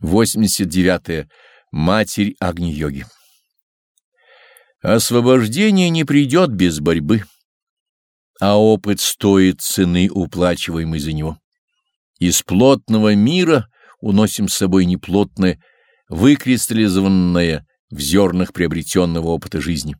89. -е. Матерь Агни-йоги Освобождение не придет без борьбы, а опыт стоит цены, уплачиваемой за него. Из плотного мира уносим с собой неплотное, выкристаллизованное в зернах приобретенного опыта жизни.